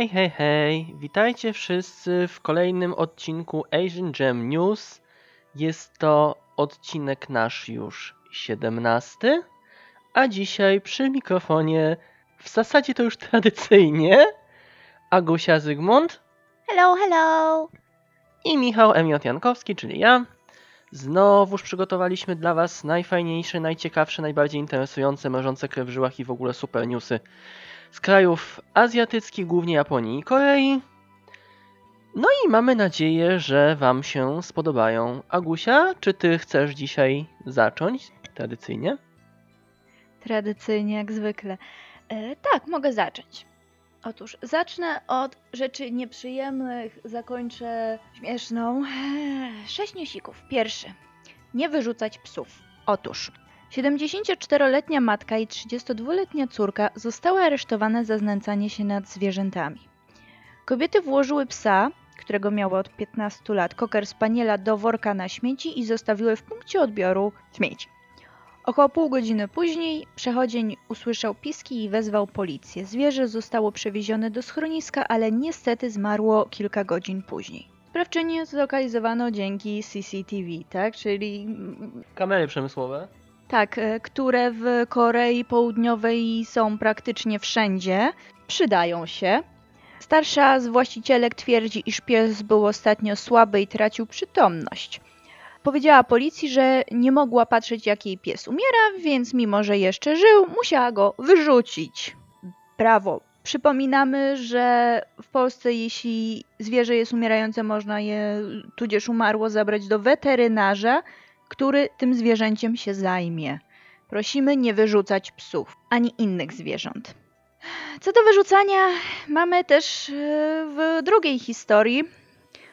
Hej, hej, hej! Witajcie wszyscy w kolejnym odcinku Asian Gem News. Jest to odcinek nasz już 17, a dzisiaj przy mikrofonie, w zasadzie to już tradycyjnie, Agusia Zygmunt Hello, hello! i Michał M. Jankowski, czyli ja. Znowuż przygotowaliśmy dla Was najfajniejsze, najciekawsze, najbardziej interesujące, mrożące krew w żyłach i w ogóle super newsy z krajów azjatyckich, głównie Japonii i Korei. No i mamy nadzieję, że Wam się spodobają. Agusia, czy Ty chcesz dzisiaj zacząć tradycyjnie? Tradycyjnie, jak zwykle. E, tak, mogę zacząć. Otóż zacznę od rzeczy nieprzyjemnych, zakończę śmieszną. Eee, Sześć newsików. Pierwszy. Nie wyrzucać psów. Otóż 74-letnia matka i 32-letnia córka zostały aresztowane za znęcanie się nad zwierzętami. Kobiety włożyły psa, którego miały od 15 lat, koker spaniela do worka na śmieci i zostawiły w punkcie odbioru śmieci. Około pół godziny później przechodzień usłyszał piski i wezwał policję. Zwierzę zostało przewiezione do schroniska, ale niestety zmarło kilka godzin później. Sprawczynię zlokalizowano dzięki CCTV, tak? Czyli Kamery przemysłowe. Tak, e, które w Korei Południowej są praktycznie wszędzie, przydają się. Starsza z właścicielek twierdzi, iż pies był ostatnio słaby i tracił przytomność. Powiedziała policji, że nie mogła patrzeć, jak jej pies umiera, więc mimo, że jeszcze żył, musiała go wyrzucić. Brawo. Przypominamy, że w Polsce, jeśli zwierzę jest umierające, można je, tudzież umarło, zabrać do weterynarza, który tym zwierzęciem się zajmie. Prosimy nie wyrzucać psów ani innych zwierząt. Co do wyrzucania, mamy też e, w drugiej historii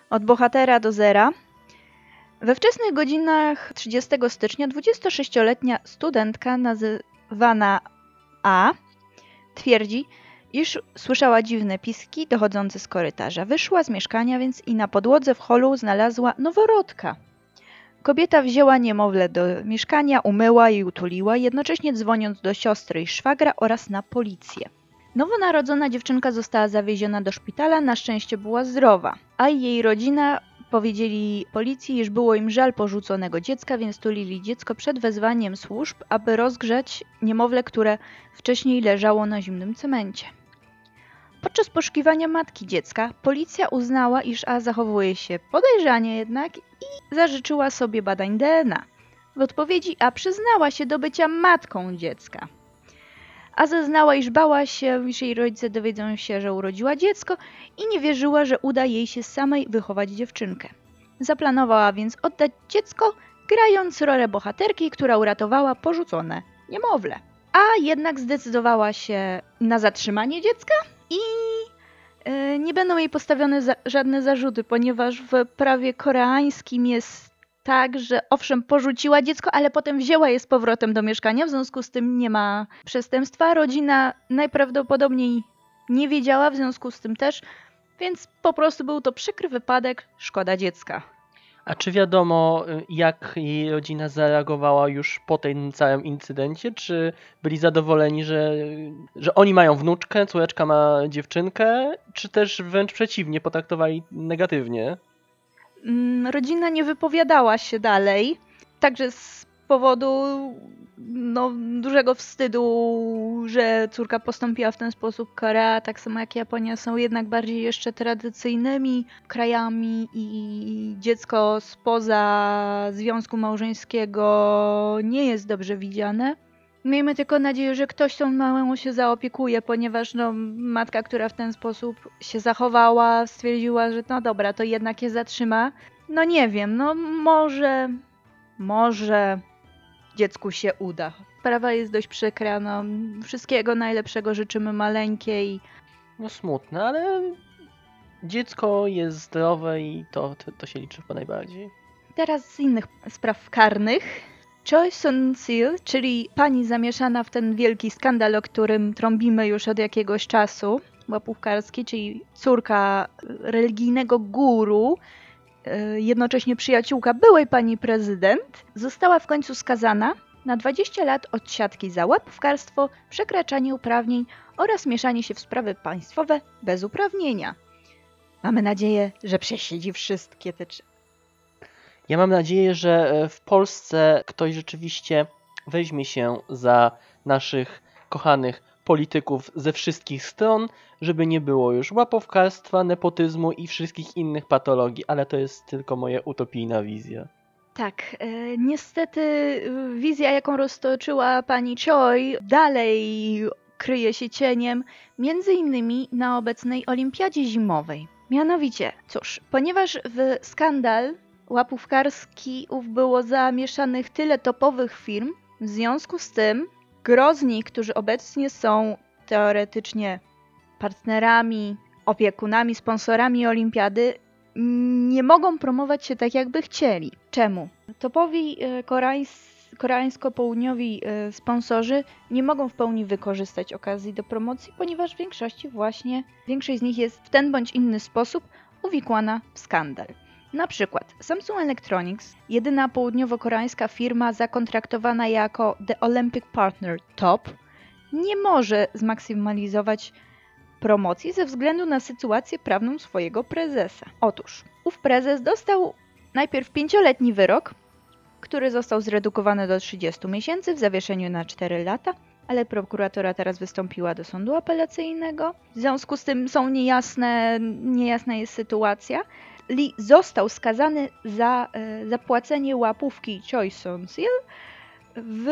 od bohatera do zera. We wczesnych godzinach 30 stycznia 26-letnia studentka nazywana A twierdzi, iż słyszała dziwne piski dochodzące z korytarza. Wyszła z mieszkania więc i na podłodze w holu znalazła noworodka. Kobieta wzięła niemowlę do mieszkania, umyła i utuliła, jednocześnie dzwoniąc do siostry i szwagra oraz na policję. Nowonarodzona dziewczynka została zawieziona do szpitala, na szczęście była zdrowa, a jej rodzina powiedzieli policji, iż było im żal porzuconego dziecka, więc tulili dziecko przed wezwaniem służb, aby rozgrzać niemowlę, które wcześniej leżało na zimnym cemencie. Podczas poszukiwania matki dziecka policja uznała, iż A zachowuje się podejrzanie jednak i zażyczyła sobie badań DNA. W odpowiedzi A przyznała się do bycia matką dziecka. A zeznała, iż bała się, iż jej rodzice dowiedzą się, że urodziła dziecko i nie wierzyła, że uda jej się samej wychować dziewczynkę. Zaplanowała więc oddać dziecko, grając rolę bohaterki, która uratowała porzucone niemowlę. A jednak zdecydowała się na zatrzymanie dziecka i e, nie będą jej postawione za, żadne zarzuty, ponieważ w prawie koreańskim jest tak, że owszem, porzuciła dziecko, ale potem wzięła je z powrotem do mieszkania, w związku z tym nie ma przestępstwa. Rodzina najprawdopodobniej nie wiedziała, w związku z tym też, więc po prostu był to przykry wypadek, szkoda dziecka. A czy wiadomo, y, jak jej rodzina zareagowała już po tym całym incydencie? Czy byli zadowoleni, że, że oni mają wnuczkę, córeczka ma dziewczynkę, czy też wręcz przeciwnie, potraktowali negatywnie? Mm, Rodzina nie wypowiadała się dalej, także z powodu no, dużego wstydu, że córka postąpiła w ten sposób. Korea, tak samo jak Japonia, są jednak bardziej jeszcze tradycyjnymi krajami i dziecko spoza związku małżeńskiego nie jest dobrze widziane. Miejmy tylko nadzieję, że ktoś tą małą się zaopiekuje, ponieważ no, matka, która w ten sposób się zachowała, stwierdziła, że no dobra, to jednak je zatrzyma. No nie wiem, no może, może dziecku się uda. Sprawa jest dość przykra, no wszystkiego najlepszego życzymy maleńkiej. No smutne, ale dziecko jest zdrowe i to, to, to się liczy chyba najbardziej. Teraz z innych spraw karnych. Choi Sun-sil, czyli pani zamieszana w ten wielki skandal, o którym trąbimy już od jakiegoś czasu, łapówkarski, czyli córka religijnego guru, jednocześnie przyjaciółka byłej pani prezydent, została w końcu skazana na 20 lat od siatki za łapówkarstwo, przekraczanie uprawnień oraz mieszanie się w sprawy państwowe bez uprawnienia. Mamy nadzieję, że przesiedzi wszystkie te trzy. Ja mam nadzieję, że e, w Polsce ktoś rzeczywiście weźmie się za naszych kochanych polityków ze wszystkich stron, żeby nie było już łapowkarstwa, nepotyzmu i wszystkich innych patologii, ale to jest tylko moja utopijna wizja. Tak, e, niestety e, wizja, jaką roztoczyła pani Choi, dalej kryje się cieniem, między innymi na obecnej olimpiadzie zimowej. Mianowicie, cóż, ponieważ w skandal łapówkarski ów było zamieszanych tyle topowych firm, w związku z tym grozni, którzy obecnie są teoretycznie partnerami, opiekunami, sponsorami olimpiady, nie mogą promować się tak, jakby chcieli. Czemu? Topowi e, koreańs- koreańsko-południowi e, sponsorzy nie mogą w pełni wykorzystać okazji do promocji, ponieważ w większości właśnie, większość z nich jest w ten bądź inny sposób uwikłana w skandal. Na przykład Samsung Electronics, jedyna południowo-koreańska firma zakontraktowana jako The Olympic Partner Top, nie może zmaksymalizować promocji ze względu na sytuację prawną swojego prezesa. Otóż, ów prezes dostał najpierw pięcioletni wyrok, który został zredukowany do 30 miesięcy w zawieszeniu na 4 lata, ale prokuratora teraz wystąpiła do sądu apelacyjnego. W związku z tym są niejasne, niejasna jest sytuacja. Lee został skazany za e, zapłacenie łapówki Choi Son-sil w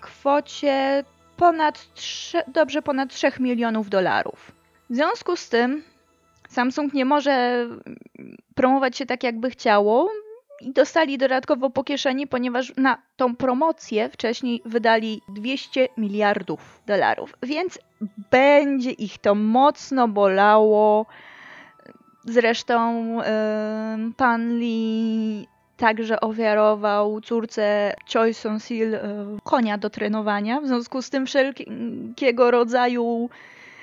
kwocie ponad 3, dobrze ponad 3 milionów dolarów. W związku z tym Samsung nie może promować się tak, jakby chciało i dostali dodatkowo po kieszeni, ponieważ na tą promocję wcześniej wydali 200 miliardów dolarów, więc będzie ich to mocno bolało. Zresztą pan Lee także ofiarował córce Choi Son-sil e, konia do trenowania. W związku z tym wszelkiego rodzaju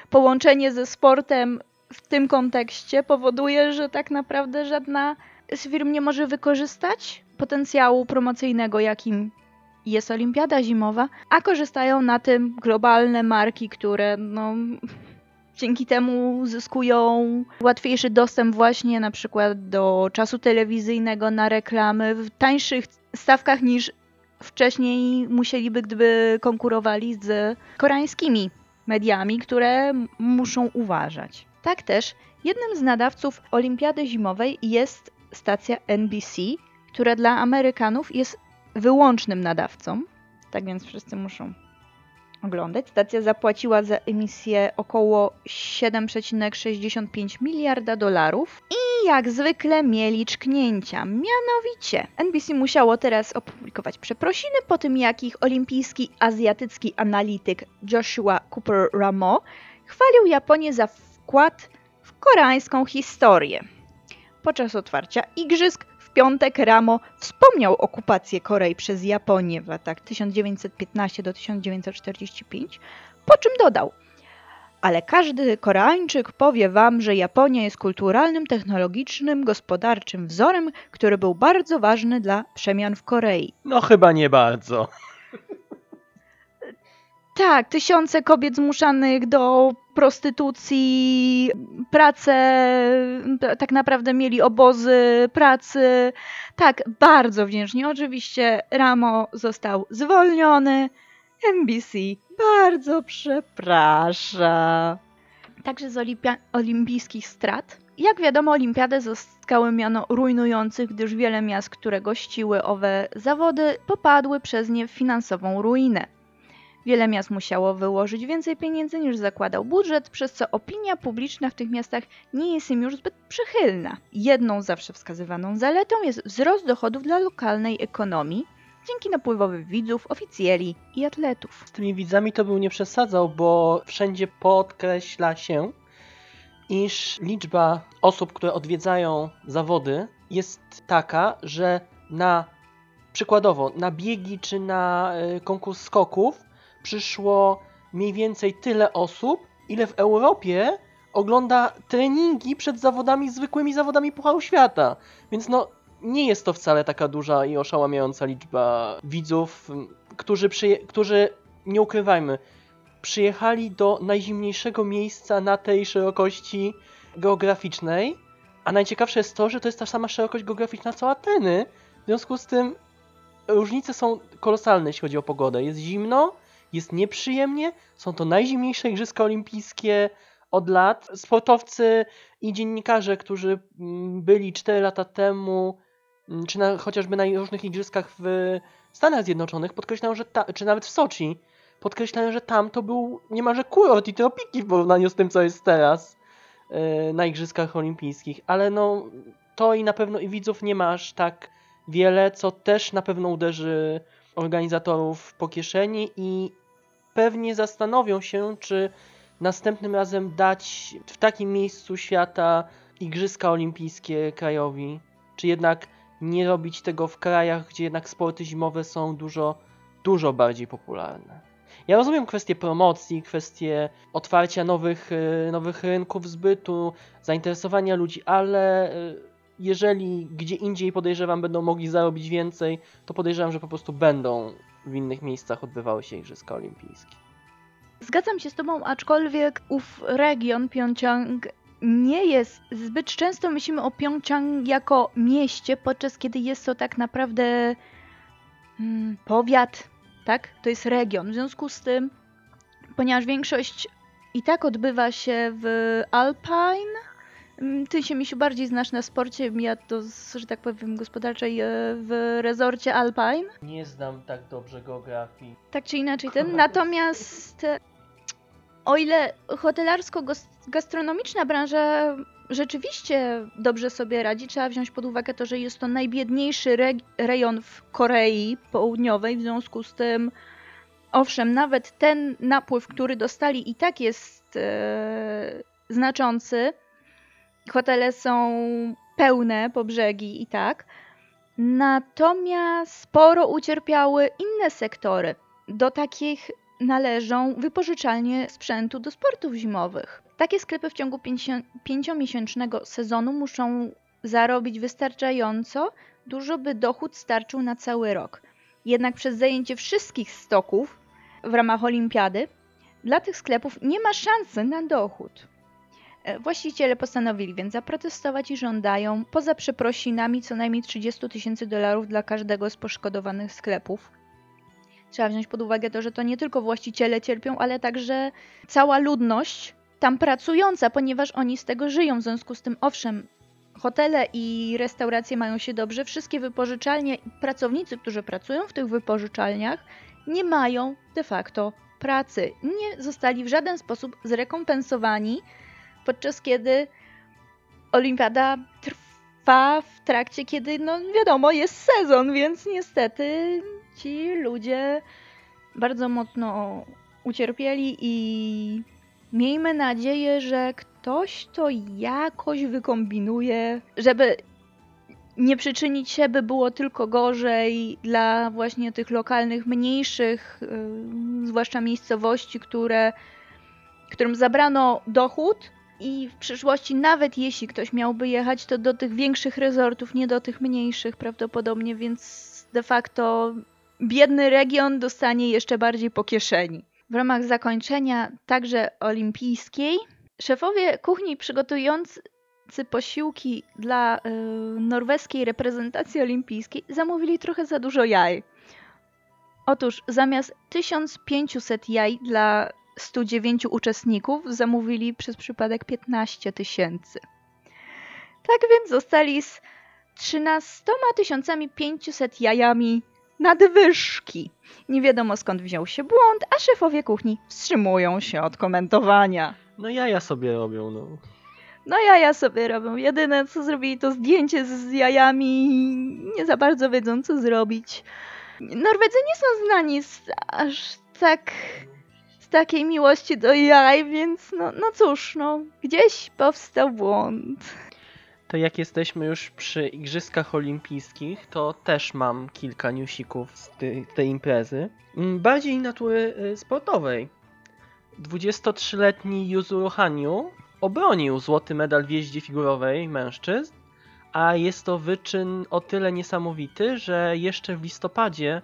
połączenie ze sportem w tym kontekście powoduje, że tak naprawdę żadna z firm nie może wykorzystać potencjału promocyjnego, jakim jest Olimpiada Zimowa, a korzystają na tym globalne marki, które no, dzięki temu uzyskują łatwiejszy dostęp właśnie na przykład do czasu telewizyjnego na reklamy w tańszych stawkach niż wcześniej musieliby, gdyby konkurowali z koreańskimi mediami, które muszą uważać. Tak też jednym z nadawców Olimpiady Zimowej jest stacja NBC, która dla Amerykanów jest wyłącznym nadawcą. Tak więc wszyscy muszą oglądać. Stacja zapłaciła za emisję około 7,65 miliarda dolarów i jak zwykle mieli czknięcia. Mianowicie NBC musiało teraz opublikować przeprosiny po tym, jak ich olimpijski azjatycki analityk Joshua Cooper Ramo chwalił Japonię za wkład w koreańską historię. Podczas otwarcia igrzysk piątek Ramo wspomniał okupację Korei przez Japonię w latach 1915 do 1945, po czym dodał: Ale każdy Koreańczyk powie wam, że Japonia jest kulturalnym, technologicznym, gospodarczym wzorem, który był bardzo ważny dla przemian w Korei. No chyba nie bardzo. Tak, tysiące kobiet zmuszanych do prostytucji, pracę, tak naprawdę mieli obozy pracy. Tak, bardzo wdzięcznie. Oczywiście Ramo został zwolniony. NBC bardzo przeprasza. Także z olimpia- olimpijskich strat. Jak wiadomo, olimpiady zyskały miano rujnujących, gdyż wiele miast, które gościły owe zawody, popadły przez nie w finansową ruinę. Wiele miast musiało wyłożyć więcej pieniędzy niż zakładał budżet, przez co opinia publiczna w tych miastach nie jest im już zbyt przychylna. Jedną zawsze wskazywaną zaletą jest wzrost dochodów dla lokalnej ekonomii dzięki napływowi widzów, oficjeli i atletów. Z tymi widzami to bym nie przesadzał, bo wszędzie podkreśla się, iż liczba osób, które odwiedzają zawody jest taka, że na przykładowo na biegi czy na y, konkurs skoków przyszło mniej więcej tyle osób, ile w Europie ogląda treningi przed zawodami, zwykłymi zawodami Pucharu Świata. Więc no, nie jest to wcale taka duża i oszałamiająca liczba widzów. którzy, którzy nie ukrywajmy, przyjechali do najzimniejszego miejsca na tej szerokości geograficznej, a najciekawsze jest to, że to jest ta sama szerokość geograficzna co Ateny. W związku z tym różnice są kolosalne, jeśli chodzi o pogodę. Jest zimno, jest nieprzyjemnie, są to najzimniejsze Igrzyska Olimpijskie od lat. Sportowcy i dziennikarze, którzy mm, byli 4 lata temu, mm, czy na, chociażby na różnych igrzyskach w Stanach Zjednoczonych, podkreślają, że ta, czy nawet w Soczi, podkreślają, że tam to był niemalże kurort i tropiki w porównaniu z tym, co jest teraz yy, na Igrzyskach Olimpijskich. Ale no, to i na pewno i widzów nie ma aż tak wiele, co też na pewno uderzy organizatorów po kieszeni i pewnie zastanowią się, czy następnym razem dać w takim miejscu świata Igrzyska Olimpijskie krajowi, czy jednak nie robić tego w krajach, gdzie jednak sporty zimowe są dużo, dużo bardziej popularne. Ja rozumiem kwestie promocji, kwestie otwarcia nowych, y, nowych rynków zbytu, zainteresowania ludzi, ale y, jeżeli gdzie indziej podejrzewam będą mogli zarobić więcej, to podejrzewam, że po prostu będą w innych miejscach odbywały się Igrzyska Olimpijskie. Zgadzam się z Tobą, aczkolwiek ów region Pjongczang nie jest. Zbyt często myślimy o Pjongczang jako mieście, podczas kiedy jest to tak naprawdę mm, powiat, tak? To jest region. W związku z tym, ponieważ większość i tak odbywa się w Alpine, ty się, Misiu, bardziej znasz na sporcie, ja to, że tak powiem, gospodarczej w rezorcie Alpine. Nie znam tak dobrze geografii. Tak czy inaczej ten. Natomiast e, o ile hotelarsko-gastronomiczna branża rzeczywiście dobrze sobie radzi, trzeba wziąć pod uwagę to, że jest to najbiedniejszy re rejon w Korei Południowej, w związku z tym owszem, nawet ten napływ, który dostali i tak jest e, znaczący. Hotele są pełne po brzegi i tak. Natomiast sporo ucierpiały inne sektory. Do takich należą wypożyczalnie sprzętu do sportów zimowych. Takie sklepy w ciągu pięciomiesięcznego sezonu muszą zarobić wystarczająco dużo, by dochód starczył na cały rok. Jednak przez zajęcie wszystkich stoków w ramach olimpiady dla tych sklepów nie ma szansy na dochód. E, Właściciele postanowili więc zaprotestować i żądają, poza przeprosinami, co najmniej 30 tysięcy dolarów dla każdego z poszkodowanych sklepów. Trzeba wziąć pod uwagę to, że to nie tylko właściciele cierpią, ale także cała ludność tam pracująca, ponieważ oni z tego żyją. W związku z tym, owszem, hotele i restauracje mają się dobrze, wszystkie wypożyczalnie i pracownicy, którzy pracują w tych wypożyczalniach, nie mają de facto pracy. Nie zostali w żaden sposób zrekompensowani, podczas kiedy olimpiada trwa w trakcie, kiedy, no wiadomo, jest sezon, więc niestety ci ludzie bardzo mocno ucierpieli i miejmy nadzieję, że ktoś to jakoś wykombinuje, żeby nie przyczynić się, by było tylko gorzej dla właśnie tych lokalnych, mniejszych, yy, zwłaszcza miejscowości, które, którym zabrano dochód i w przyszłości, nawet jeśli ktoś miałby jechać, to do tych większych rezortów, nie do tych mniejszych prawdopodobnie, więc de facto biedny region dostanie jeszcze bardziej po kieszeni. W ramach zakończenia także olimpijskiej szefowie kuchni przygotowujący posiłki dla y, norweskiej reprezentacji olimpijskiej zamówili trochę za dużo jaj. Otóż zamiast 1500 jaj dla 109 uczestników zamówili przez przypadek 15 tysięcy. Tak więc zostali z 13 500 jajami nadwyżki. Nie wiadomo skąd wziął się błąd, a szefowie kuchni wstrzymują się od komentowania. No jaja sobie robią, no. No jaja sobie robią. Jedyne co zrobili to zdjęcie z jajami nie za bardzo wiedzą co zrobić. Norwedzy nie są znani z aż tak takiej miłości do jaj, więc no, no cóż, no gdzieś powstał błąd. To jak jesteśmy już przy Igrzyskach Olimpijskich, to też mam kilka newsików z tej, tej imprezy. Mm, Bardziej natury y, sportowej. 23-letni Yuzuru Hanyu obronił złoty medal w jeździe figurowej mężczyzn, a jest to wyczyn o tyle niesamowity, że jeszcze w listopadzie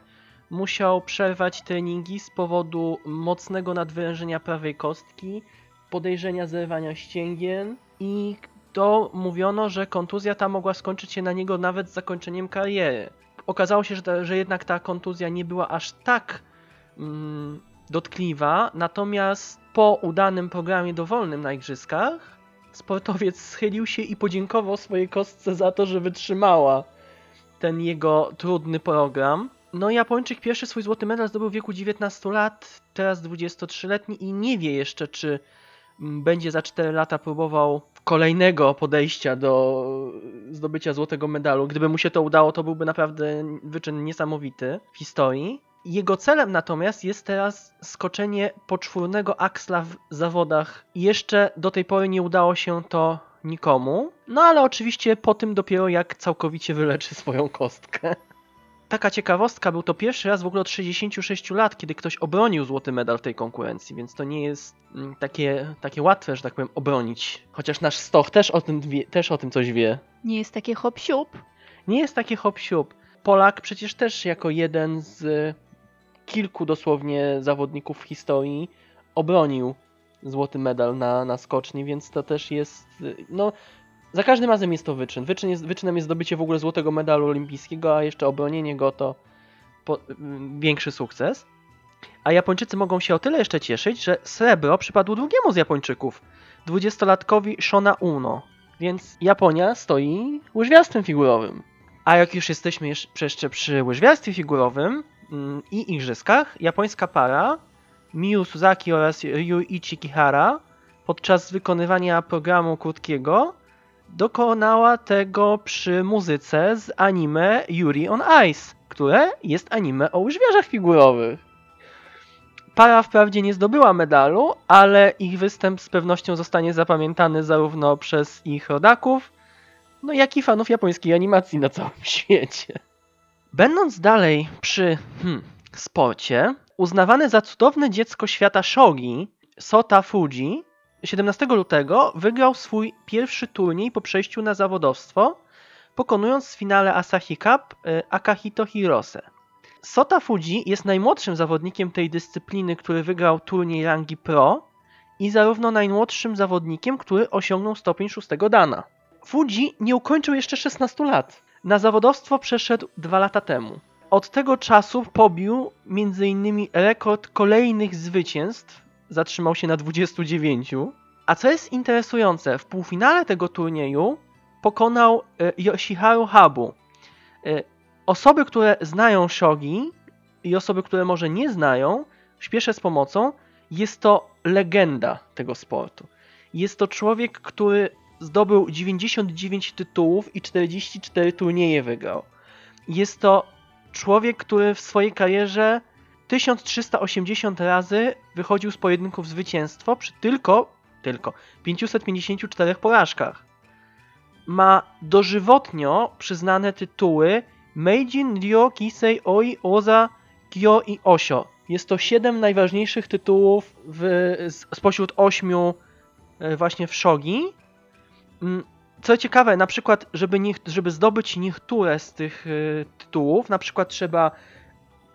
musiał przerwać treningi z powodu mocnego nadwyrężenia prawej kostki, podejrzenia zerwania ścięgien i to mówiono, że kontuzja ta mogła skończyć się na niego nawet z zakończeniem kariery. Okazało się, że, ta, że jednak ta kontuzja nie była aż tak mm, dotkliwa, natomiast po udanym programie dowolnym na igrzyskach sportowiec schylił się i podziękował swojej kostce za to, że wytrzymała ten jego trudny program. No Japończyk pierwszy swój złoty medal zdobył w wieku 19 lat, teraz 23-letni i nie wie jeszcze, czy mm, będzie za 4 lata próbował kolejnego podejścia do zdobycia złotego medalu. Gdyby mu się to udało, to byłby naprawdę wyczyn niesamowity w historii. Jego celem natomiast jest teraz skoczenie poczwórnego aksla w zawodach. Jeszcze do tej pory nie udało się to nikomu. No ale oczywiście po tym dopiero jak całkowicie wyleczy swoją kostkę. Taka ciekawostka, był to pierwszy raz w ogóle od 66 lat, kiedy ktoś obronił złoty medal w tej konkurencji, więc to nie jest mm, takie, takie łatwe, że tak powiem, obronić. Chociaż nasz Stoch też o tym, wie, też o tym coś wie. Nie jest takie hop siup. Nie jest takie hop siup. Polak przecież też jako jeden z kilku dosłownie zawodników w historii obronił złoty medal na, na skoczni, więc to też jest, no, za każdym razem jest to wyczyn. Wyczyn jest, wyczynem jest zdobycie w ogóle złotego medalu olimpijskiego, a jeszcze obronienie go to po, większy sukces. A Japończycy mogą się o tyle jeszcze cieszyć, że srebro przypadło drugiemu z Japończyków, dwudziestolatkowi Shona Uno. Więc Japonia stoi łyżwiarstwem figurowym. A jak już jesteśmy jeszcze przy łyżwiarstwie figurowym mm, i igrzyskach, japońska para Miyu Suzaki oraz Ryuichi Kihara podczas wykonywania programu krótkiego dokonała tego przy muzyce z anime Yuri on Ice, które jest anime o łyżwiarzach figurowych. Para wprawdzie nie zdobyła medalu, ale ich występ z pewnością zostanie zapamiętany zarówno przez ich rodaków, no jak i fanów japońskiej animacji na całym świecie. Będąc dalej przy hmm, sporcie, uznawany za cudowne dziecko świata shogi, Sota Fuji 17 lutego wygrał swój pierwszy turniej po przejściu na zawodowstwo, pokonując w finale Asahi Cup y, Akahito Hirose. Sota Fuji jest najmłodszym zawodnikiem tej dyscypliny, który wygrał turniej rangi pro i zarówno najmłodszym zawodnikiem, który osiągnął stopień szóstego dana. Fuji nie ukończył jeszcze 16 lat. Na zawodowstwo przeszedł dwa lata temu. Od tego czasu pobił m.in. rekord kolejnych zwycięstw zatrzymał się na 29. A co jest interesujące, w półfinale tego turnieju pokonał e, Yoshiharu Habu. E, osoby, które znają shogi i osoby, które może nie znają, śpieszę z pomocą, jest to legenda tego sportu. Jest to człowiek, który zdobył 99 tytułów i 44 turnieje wygrał. Jest to człowiek, który w swojej karierze 1380 razy wychodził z pojedynków zwycięstwo przy tylko, tylko 554 porażkach. Ma dożywotnio przyznane tytuły Meijin, Ryo, Kisei, Oi, Oza, Kyo i Osio. Jest to 7 najważniejszych tytułów w, spośród 8 e, właśnie w shogi. Mm, co ciekawe, na przykład, żeby, nie, żeby zdobyć niektóre z tych y, tytułów, na przykład trzeba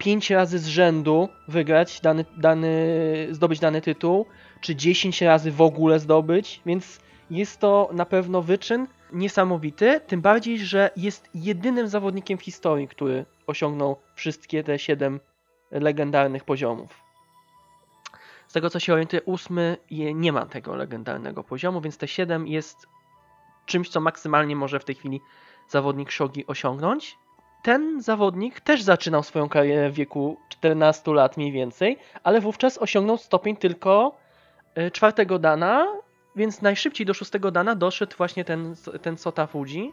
pięć razy z rzędu wygrać dany, dany, zdobyć dany tytuł, czy 10 razy w ogóle zdobyć, więc jest to na pewno wyczyn niesamowity, tym bardziej, że jest jedynym zawodnikiem w historii, który osiągnął wszystkie te 7 legendarnych poziomów. Z tego co się orientuję, ósmy nie ma tego legendarnego poziomu, więc te 7 jest czymś, co maksymalnie może w tej chwili zawodnik shogi osiągnąć ten zawodnik też zaczynał swoją karierę w wieku 14 lat mniej więcej, ale wówczas osiągnął stopień tylko e, czwartego dana, więc najszybciej do szóstego dana doszedł właśnie ten, ten Sota Fuji.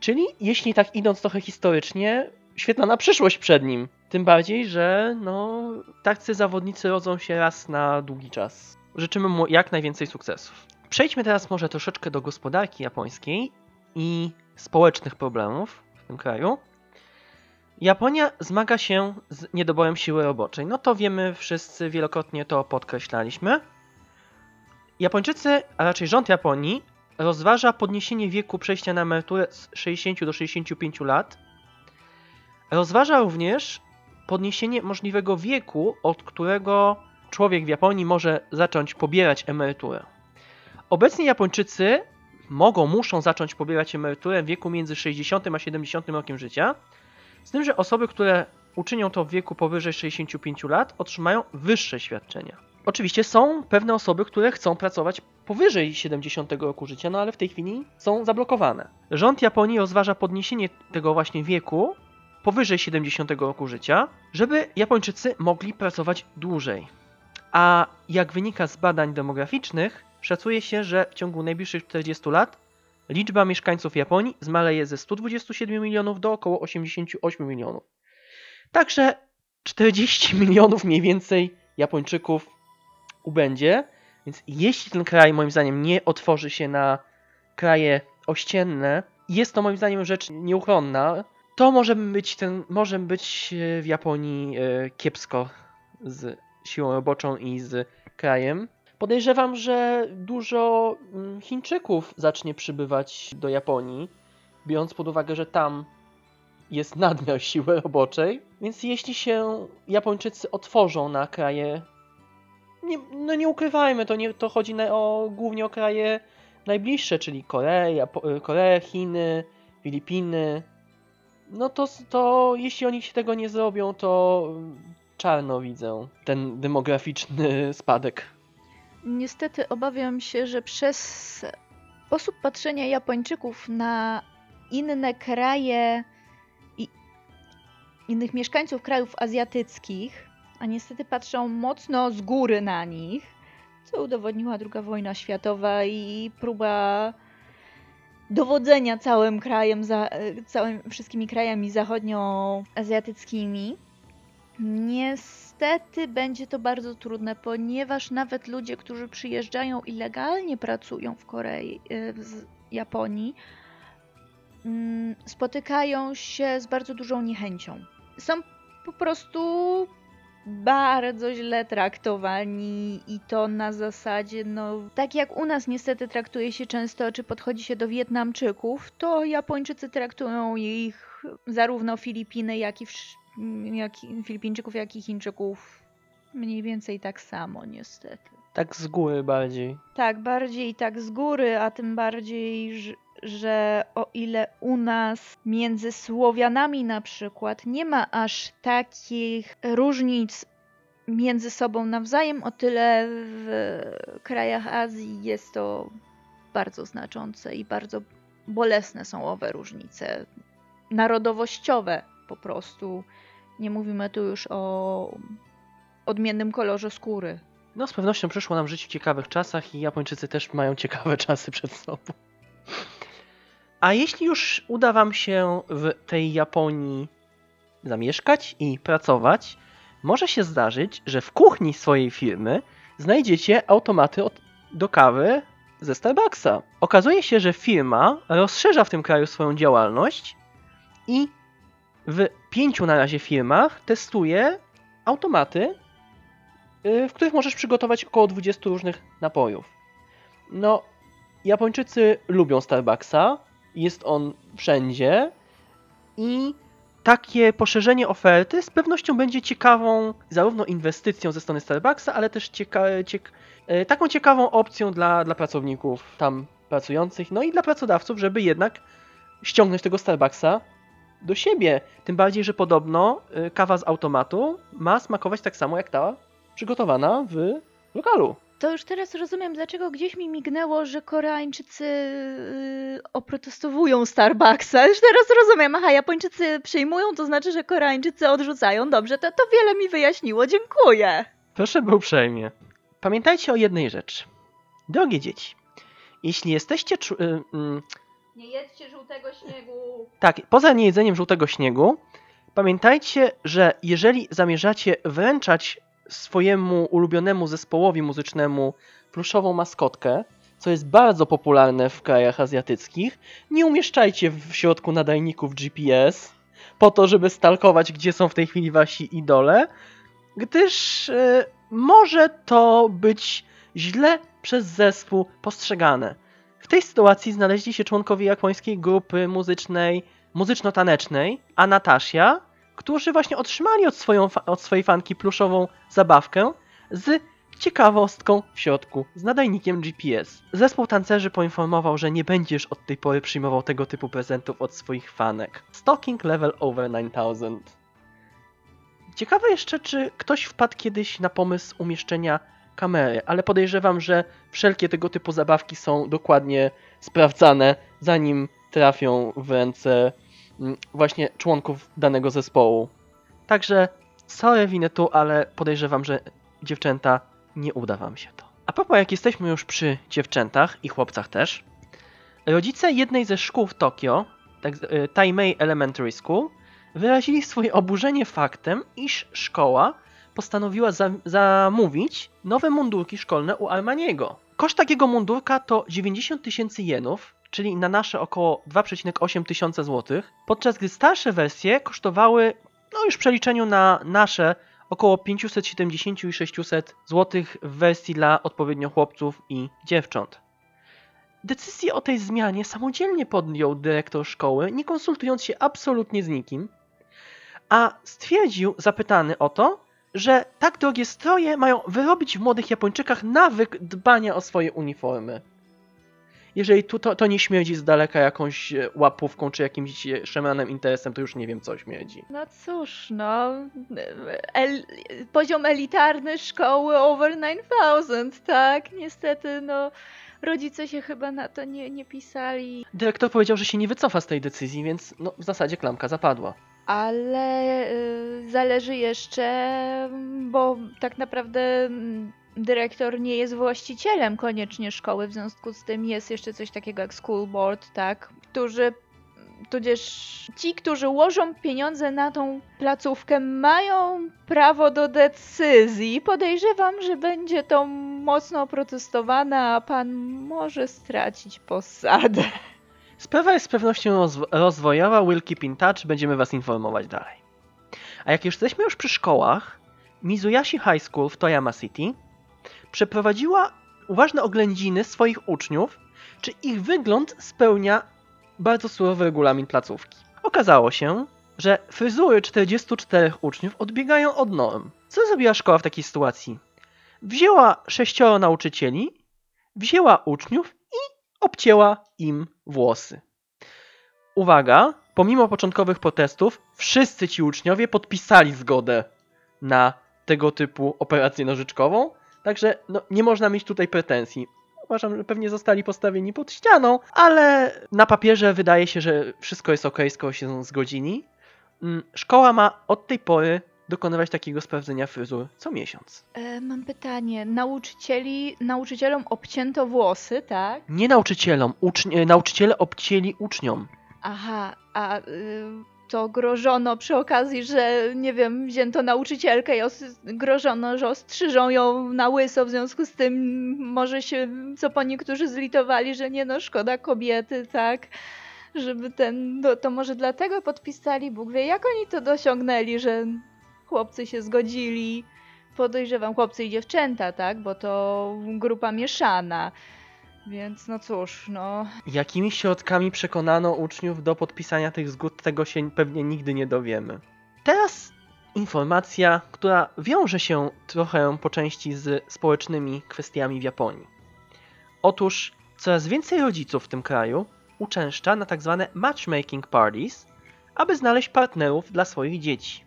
Czyli jeśli tak idąc trochę historycznie, świetlana przyszłość przed nim. Tym bardziej, że no, tacy zawodnicy rodzą się raz na długi czas. Życzymy mu jak najwięcej sukcesów. Przejdźmy teraz może troszeczkę do gospodarki japońskiej i społecznych problemów w tym kraju. Japonia zmaga się z niedoborem siły roboczej. No to wiemy wszyscy, wielokrotnie to podkreślaliśmy. Japończycy, a raczej rząd Japonii, rozważa podniesienie wieku przejścia na emeryturę z 60 do 65 lat. Rozważa również podniesienie możliwego wieku, od którego człowiek w Japonii może zacząć pobierać emeryturę. Obecnie Japończycy mogą, muszą zacząć pobierać emeryturę w wieku między 60 a 70 rokiem życia, z tym, że osoby, które uczynią to w wieku powyżej 65 lat, otrzymają wyższe świadczenia. Oczywiście są pewne osoby, które chcą pracować powyżej 70 roku życia, no ale w tej chwili są zablokowane. Rząd Japonii rozważa podniesienie tego właśnie wieku powyżej 70 roku życia, żeby Japończycy mogli pracować dłużej. A jak wynika z badań demograficznych, szacuje się, że w ciągu najbliższych 40 lat liczba mieszkańców Japonii zmaleje ze 127 milionów do około 88 milionów. Także 40 milionów mniej więcej Japończyków ubędzie. Więc jeśli ten kraj moim zdaniem nie otworzy się na kraje ościenne, jest to moim zdaniem rzecz nieuchronna, to może być, ten, może być e, w Japonii e, kiepsko z siłą roboczą i z krajem. Podejrzewam, że dużo mm, Chińczyków zacznie przybywać do Japonii, biorąc pod uwagę, że tam jest nadmiar siły roboczej. Więc jeśli się Japończycy otworzą na kraje nie, no nie ukrywajmy, to, nie, to chodzi na, o, głównie o kraje najbliższe, czyli Korea, po- Korea, Chiny, Filipiny. No to, to jeśli oni się tego nie zrobią, to czarno widzę ten demograficzny spadek. Niestety obawiam się, że przez sposób patrzenia Japończyków na inne kraje i innych mieszkańców krajów azjatyckich, a niestety patrzą mocno z góry na nich, co udowodniła II wojna światowa i próba dowodzenia całym krajem, za, całym, wszystkimi krajami zachodnioazjatyckimi. Niestety będzie to bardzo trudne, ponieważ nawet ludzie, którzy przyjeżdżają i legalnie pracują w Korei, y, w Japonii, mm, spotykają się z bardzo dużą niechęcią. Są po prostu bardzo źle traktowani i to na zasadzie, no, tak jak u nas niestety traktuje się często, czy podchodzi się do Wietnamczyków, to Japończycy traktują ich zarówno Filipiny, jak i, jak Filipińczyków, jak i Chińczyków mniej więcej tak samo, niestety. Tak z góry bardziej. Tak, bardziej tak z góry, a tym bardziej, że, że o ile u nas między Słowianami na przykład nie ma aż takich różnic między sobą nawzajem, o tyle w krajach Azji jest to bardzo znaczące i bardzo bolesne są owe różnice narodowościowe po prostu. Nie mówimy tu już o odmiennym kolorze skóry. No z pewnością przyszło nam żyć w ciekawych czasach i Japończycy też mają ciekawe czasy przed sobą. A jeśli już uda wam się w tej Japonii zamieszkać i pracować, może się zdarzyć, że w kuchni swojej firmy znajdziecie automaty od, do kawy ze Starbucksa. Okazuje się, że firma rozszerza w tym kraju swoją działalność i w pięciu na razie firmach testuje automaty, y, w których możesz przygotować około 20 różnych napojów. No, Japończycy lubią Starbucksa, jest on wszędzie i takie poszerzenie oferty z pewnością będzie ciekawą zarówno inwestycją ze strony Starbucksa, ale też cieka- ciek- e, taką ciekawą opcją dla, dla pracowników tam pracujących, no i dla pracodawców, żeby jednak ściągnąć tego Starbucksa do siebie. Tym bardziej, że podobno y, kawa z automatu ma smakować tak samo jak ta przygotowana w lokalu. To już teraz rozumiem, dlaczego gdzieś mi mignęło, że Koreańczycy yy, oprotestowują Starbucksa. Już teraz rozumiem, aha, Japończycy przyjmują, to znaczy, że Koreańczycy odrzucają. Dobrze, to, to wiele mi wyjaśniło, dziękuję. Proszę był uprzejmie. Pamiętajcie o jednej rzeczy. Drogie dzieci, jeśli jesteście. czu- y, mm, Nie jedzcie żółtego śniegu. tak, poza niejedzeniem żółtego śniegu, pamiętajcie, że jeżeli zamierzacie wręczać swojemu ulubionemu zespołowi muzycznemu pluszową maskotkę, co jest bardzo popularne w krajach azjatyckich, nie umieszczajcie w środku nadajników GPS po to, żeby stalkować, gdzie są w tej chwili wasi idole, gdyż e, może to być źle przez zespół postrzegane. W tej sytuacji znaleźli się członkowie japońskiej grupy muzycznej, muzyczno-tanecznej, a Natasia którzy właśnie otrzymali od, swoją, od swojej fanki pluszową zabawkę z ciekawostką w środku, z nadajnikiem GPS. Zespół tancerzy poinformował, że nie będziesz od tej pory przyjmował tego typu prezentów od swoich fanek. Stalking level over 9000. Ciekawe jeszcze, czy ktoś wpadł kiedyś na pomysł umieszczenia kamery, ale podejrzewam, że wszelkie tego typu zabawki są dokładnie sprawdzane, zanim trafią w ręce mm, właśnie członków danego zespołu. Także sorry winę tu, ale podejrzewam, że dziewczęta nie uda wam się to. A propos, jak jesteśmy już przy dziewczętach i chłopcach też, rodzice jednej ze szkół w Tokio, tak, y, Taimei Elementary School, wyrazili swoje oburzenie faktem, iż szkoła postanowiła za, zamówić nowe mundurki szkolne u Armaniego. Koszt takiego mundurka to 90 tysięcy jenów, czyli na nasze około 2,8 tysiąca złotych, podczas gdy starsze wersje kosztowały, no już w przeliczeniu na nasze, około 570 i 600 złotych w wersji dla odpowiednio chłopców i dziewcząt. Decyzję o tej zmianie samodzielnie podjął dyrektor szkoły, nie konsultując się absolutnie z nikim, a stwierdził, zapytany o to, że tak drogie stroje mają wyrobić w młodych Japończykach nawyk dbania o swoje uniformy. Jeżeli tu to, to nie śmierdzi z daleka jakąś e, łapówką czy jakimś e, szemanem interesem, to już nie wiem co śmierdzi. No cóż, no. El, poziom elitarny szkoły over 9000, tak? Niestety, no. Rodzice się chyba na to nie, nie pisali. Dyrektor powiedział, że się nie wycofa z tej decyzji, więc no, w zasadzie klamka zapadła. Ale y, zależy jeszcze, bo tak naprawdę mm, dyrektor nie jest właścicielem koniecznie szkoły, w związku z tym jest jeszcze coś takiego jak school board, tak? Którzy, tudzież ci, którzy łożą pieniądze na tą placówkę, mają prawo do decyzji. Podejrzewam, że będzie to mocno oprotestowane, a pan może stracić posadę. Sprawa jest z pewnością rozwo- rozwojowa, we'll keep in touch, będziemy was informować dalej. A jak już jesteśmy już przy szkołach, Mizuyashi High School w Toyama City przeprowadziła uważne oględziny swoich uczniów, czy ich wygląd spełnia bardzo surowy regulamin placówki. Okazało się, że fryzury 44 uczniów odbiegają od norm. Co zrobiła szkoła w takiej sytuacji? Wzięła sześcioro nauczycieli, wzięła uczniów obcięła im włosy. Uwaga, pomimo początkowych protestów, wszyscy ci uczniowie podpisali zgodę na tego typu operację nożyczkową, także no, nie można mieć tutaj pretensji. Uważam, że pewnie zostali postawieni pod ścianą, ale na papierze wydaje się, że wszystko jest ok, skoro się zgodzili. Mm, Szkoła ma od tej pory dokonywać takiego sprawdzenia fryzur co miesiąc. E, mam pytanie. Nauczycieli, nauczycielom obcięto włosy, tak? Nie nauczycielom, uczni- e, nauczyciele obcięli uczniom. Aha, a y, to grożono przy okazji, że nie wiem, wzięto nauczycielkę i os- grożono, że ostrzyżą ją na łyso, w związku z tym może się, co po niektórzy zlitowali, że nie no, szkoda kobiety, tak? Żeby ten, no, to może dlatego podpisali, Bóg wie, jak oni to dosiągnęli, że chłopcy się zgodzili. Podejrzewam chłopcy i dziewczęta, tak? Bo to grupa mieszana. Więc no cóż, no Jakimi środkami przekonano uczniów do podpisania tych zgód, tego się pewnie nigdy nie dowiemy. Teraz informacja, która wiąże się trochę po części z społecznymi kwestiami w Japonii. Otóż coraz więcej rodziców w tym kraju uczęszcza na tzw. matchmaking parties, aby znaleźć partnerów dla swoich dzieci.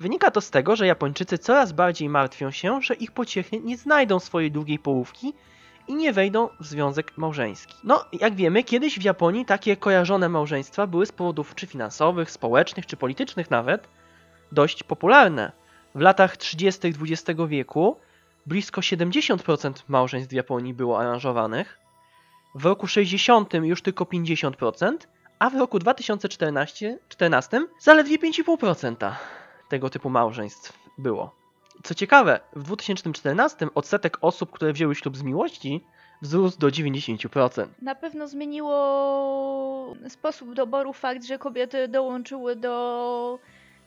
Wynika to z tego, że Japończycy coraz bardziej martwią się, że ich pociechy nie znajdą swojej drugiej połówki i nie wejdą w związek małżeński. No, jak wiemy, kiedyś w Japonii takie kojarzone małżeństwa były z powodów czy finansowych, społecznych, czy politycznych nawet dość popularne. W latach 30. XX wieku blisko 70% małżeństw w Japonii było aranżowanych, w roku 60 już tylko 50%, a w roku 2014 14 zaledwie 5,5% tego typu małżeństw było. Co ciekawe, w 2014 odsetek osób, które wzięły ślub z miłości, wzrósł do 90%. Na pewno zmieniło sposób doboru fakt, że kobiety dołączyły do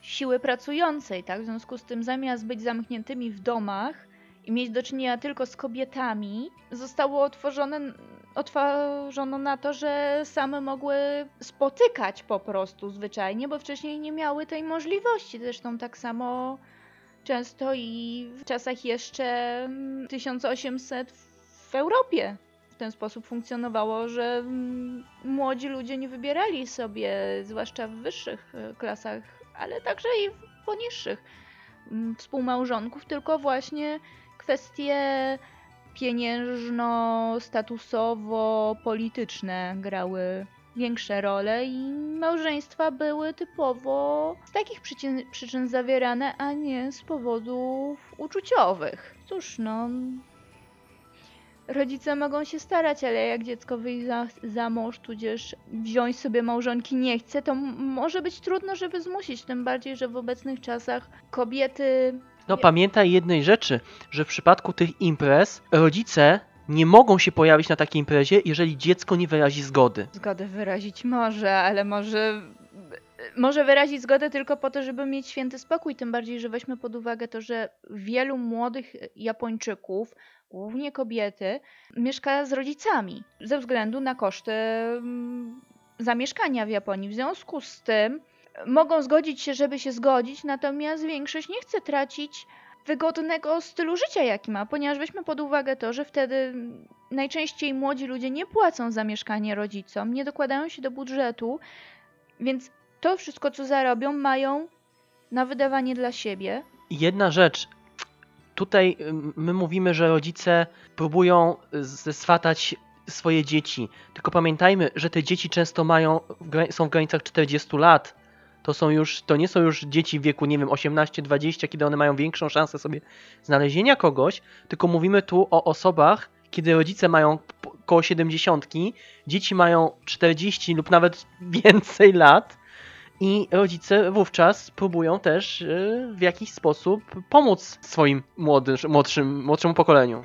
siły pracującej, tak? W związku z tym zamiast być zamkniętymi w domach i mieć do czynienia tylko z kobietami, zostało otworzone otworzono na to, że same mogły spotykać po prostu zwyczajnie, bo wcześniej nie miały tej możliwości. Zresztą tak samo często i w czasach jeszcze mm, 1800 w Europie w ten sposób funkcjonowało, że mm, młodzi ludzie nie wybierali sobie, zwłaszcza w wyższych e, klasach, ale także i w poniższych mm, współmałżonków, tylko właśnie kwestie pieniężno-statusowo-polityczne grały większe role i małżeństwa były typowo z takich przyczyn, przyczyn zawierane, a nie z powodów uczuciowych. Cóż, no. Rodzice mogą się starać, ale jak dziecko wyjść za, za mąż, tudzież wziąć sobie małżonki nie chce, to może być trudno, żeby zmusić. Tym bardziej, że w obecnych czasach kobiety No pamiętaj jednej rzeczy, że w przypadku tych imprez rodzice nie mogą się pojawić na takiej imprezie, jeżeli dziecko nie wyrazi zgody. Zgodę wyrazić może, ale może. Może wyrazić zgodę tylko po to, żeby mieć święty spokój. Tym bardziej, że weźmy pod uwagę to, że wielu młodych Japończyków, głównie kobiety, mieszka z rodzicami ze względu na koszty mm, zamieszkania w Japonii. W związku z tym mogą zgodzić się, żeby się zgodzić, natomiast większość nie chce tracić wygodnego stylu życia, jaki ma, ponieważ weźmy pod uwagę to, że wtedy najczęściej młodzi ludzie nie płacą za mieszkanie rodzicom, nie dokładają się do budżetu, więc to wszystko, co zarobią, mają na wydawanie dla siebie. Jedna rzecz. Tutaj my mówimy, że rodzice próbują zeswatać swoje dzieci. Tylko pamiętajmy, że te dzieci często mają, są w granicach 40 lat. To są już, to nie są już dzieci w wieku, nie wiem, 18-20, kiedy one mają większą szansę sobie znalezienia kogoś, tylko mówimy tu o osobach, kiedy rodzice mają koło 70, dzieci mają 40 lub nawet więcej lat i rodzice wówczas próbują też y, w jakiś sposób pomóc swoim młodym, młodszym, młodszemu pokoleniu.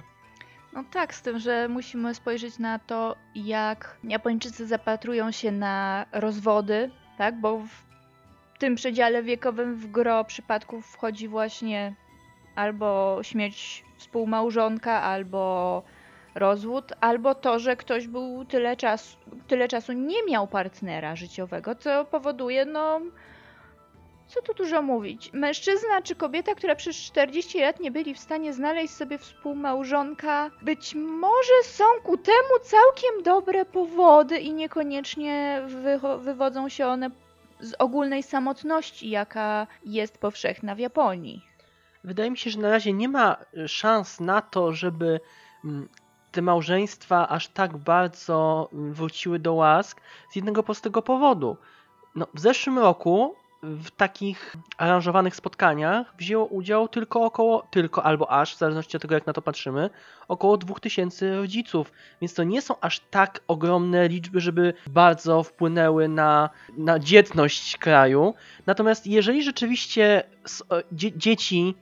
No tak, z tym, że musimy spojrzeć na to, jak Japończycy zapatrują się na rozwody, tak? Bo w tym przedziale wiekowym w gro przypadków wchodzi właśnie albo śmierć współmałżonka, albo rozwód, albo to, że ktoś był tyle czasu, tyle czasu nie miał partnera życiowego, co powoduje, no, co tu dużo mówić. Mężczyzna czy kobieta, która przez 40 lat nie byli w stanie znaleźć sobie współmałżonka, być może są ku temu całkiem dobre powody i niekoniecznie wywodzą się one z ogólnej samotności, jaka jest powszechna w Japonii. Wydaje mi się, że na razie nie ma y, szans na to, żeby mm, te małżeństwa aż tak bardzo mm, wróciły do łask z jednego prostego powodu. No, w zeszłym roku w takich aranżowanych spotkaniach wzięło udział tylko około, tylko albo aż, w zależności od tego jak na to patrzymy, około 2000 rodziców. Więc to nie są aż tak ogromne liczby, żeby bardzo wpłynęły na, na dzietność kraju. Natomiast jeżeli rzeczywiście dzieci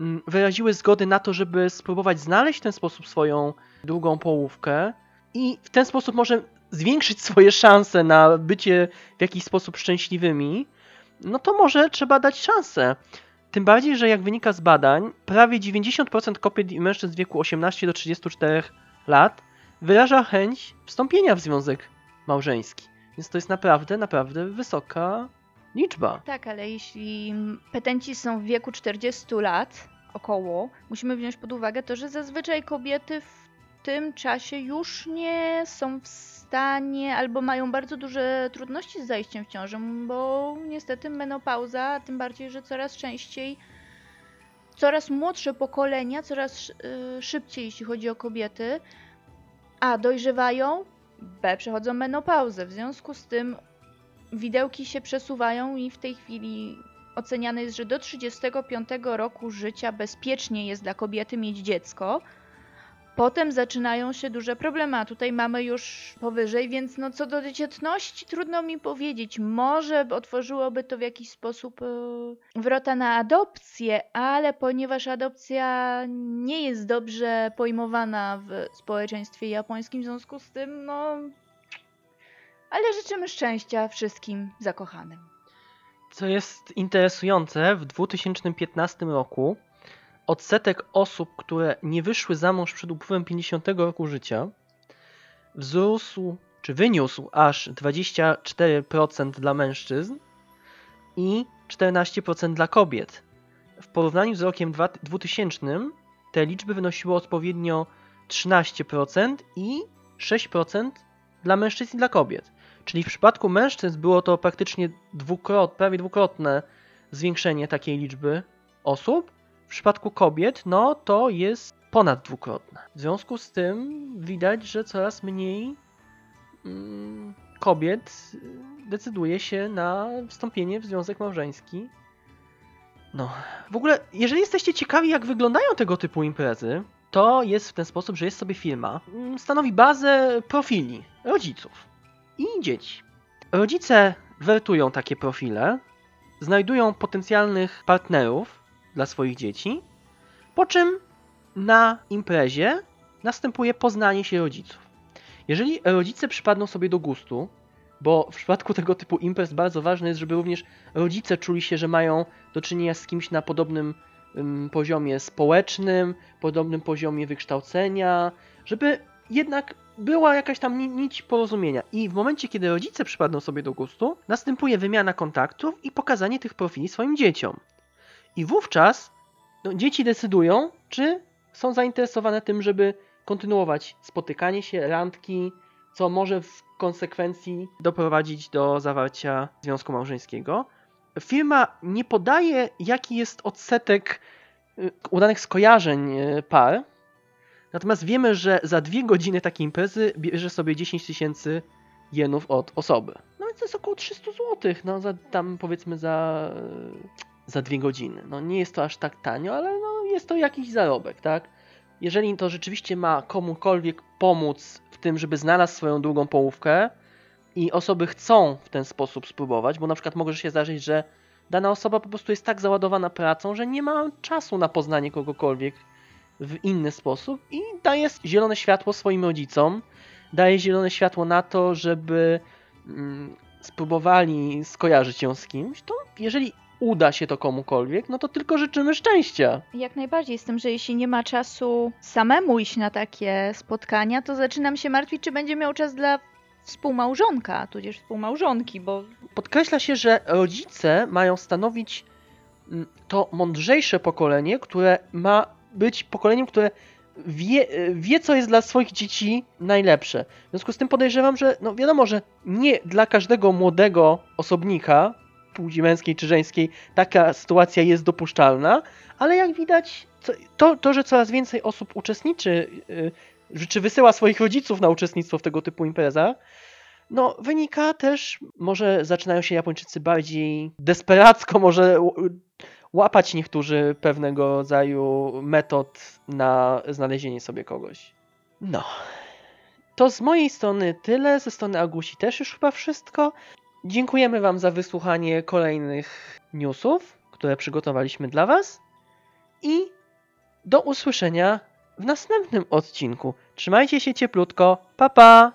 mm, wyraziły zgody na to, żeby spróbować znaleźć w ten sposób swoją drugą połówkę i w ten sposób może zwiększyć swoje szanse na bycie w jakiś sposób szczęśliwymi, no to może trzeba dać szansę. Tym bardziej, że jak wynika z badań, prawie 90% kobiet i mężczyzn w wieku 18 do 34 lat wyraża chęć wstąpienia w związek małżeński. Więc to jest naprawdę, naprawdę wysoka liczba. Tak, ale jeśli petenci są w wieku 40 lat, około, musimy wziąć pod uwagę to, że zazwyczaj kobiety w tym czasie już nie są w stanie albo mają bardzo duże trudności z zajściem w ciążę, bo niestety menopauza, tym bardziej, że coraz częściej coraz młodsze pokolenia, coraz y, szybciej, jeśli chodzi o kobiety, a dojrzewają, b przechodzą menopauzę. W związku z tym widełki się przesuwają i w tej chwili oceniane jest, że do 35 roku życia bezpiecznie jest dla kobiety mieć dziecko. Potem zaczynają się duże problemy, a tutaj mamy już powyżej, więc no co do dzietności trudno mi powiedzieć. Może otworzyłoby to w jakiś sposób e, wrota na adopcję, ale ponieważ adopcja nie jest dobrze pojmowana w społeczeństwie japońskim, w związku z tym, no. Ale życzymy szczęścia wszystkim zakochanym. Co jest interesujące, w 2015 roku odsetek osób, które nie wyszły za mąż przed upływem 50 roku życia, wzrósł, czy wyniósł aż 24% dla mężczyzn i 14% dla kobiet. W porównaniu z rokiem dwa- 2000 te liczby wynosiły odpowiednio 13% i 6% dla mężczyzn i dla kobiet. Czyli w przypadku mężczyzn było to praktycznie dwukrot, prawie dwukrotne zwiększenie takiej liczby osób. Przypadku kobiet, no to jest ponad dwukrotne. W związku z tym widać, że coraz mniej mm, kobiet decyduje się na wstąpienie w związek małżeński. No, w ogóle, jeżeli jesteście ciekawi, jak wyglądają tego typu imprezy, to jest w ten sposób, że jest sobie firma, mm, stanowi bazę profili rodziców i dzieci. Rodzice wertują takie profile, znajdują potencjalnych partnerów dla swoich dzieci, po czym na imprezie następuje poznanie się rodziców. Jeżeli rodzice przypadną sobie do gustu, bo w przypadku tego typu imprez bardzo ważne jest, żeby również rodzice czuli się, że mają do czynienia z kimś na podobnym ym, poziomie społecznym, podobnym poziomie wykształcenia, żeby jednak była jakaś tam ni- nić porozumienia. I w momencie, kiedy rodzice przypadną sobie do gustu, następuje wymiana kontaktów i pokazanie tych profili swoim dzieciom. I wówczas no, dzieci decydują, czy są zainteresowane tym, żeby kontynuować spotykanie się, randki, co może w konsekwencji doprowadzić do zawarcia związku małżeńskiego. Firma nie podaje, jaki jest odsetek y, udanych skojarzeń y, par, natomiast wiemy, że za dwie godziny takiej imprezy bierze sobie 10 tysięcy jenów od osoby. No więc to jest około 300 zł, no za, tam powiedzmy za, za dwie godziny. No nie jest to aż tak tanio, ale no jest to jakiś zarobek, tak? Jeżeli to rzeczywiście ma komukolwiek pomóc w tym, żeby znalazł swoją drugą połówkę i osoby chcą w ten sposób spróbować, bo na przykład może się zdarzyć, że dana osoba po prostu jest tak załadowana pracą, że nie ma czasu na poznanie kogokolwiek w inny sposób i daje zielone światło swoim rodzicom, daje zielone światło na to, żeby mm, spróbowali skojarzyć ją z kimś, to jeżeli uda się to komukolwiek, no to tylko życzymy szczęścia. Jak najbardziej z tym, że jeśli nie ma czasu samemu iść na takie spotkania, to zaczynam się martwić, czy będzie miał czas dla współmałżonka, tudzież współmałżonki, bo Podkreśla się, że rodzice mają stanowić mm, to mądrzejsze pokolenie, które ma być pokoleniem, które wie, wie, co jest dla swoich dzieci najlepsze. W związku z tym podejrzewam, że no wiadomo, że nie dla każdego młodego osobnika, płci męskiej czy żeńskiej, taka sytuacja jest dopuszczalna, ale jak widać, to, to że coraz więcej osób uczestniczy, y, czy wysyła swoich rodziców na uczestnictwo w tego typu imprezach, no, wynika też, może zaczynają się Japończycy bardziej desperacko, może łapać niektórzy pewnego rodzaju metod na znalezienie sobie kogoś. No. To z mojej strony tyle, ze strony Agusi też już chyba wszystko. Dziękujemy Wam za wysłuchanie kolejnych newsów, które przygotowaliśmy dla Was. I do usłyszenia w następnym odcinku. Trzymajcie się cieplutko. Pa pa!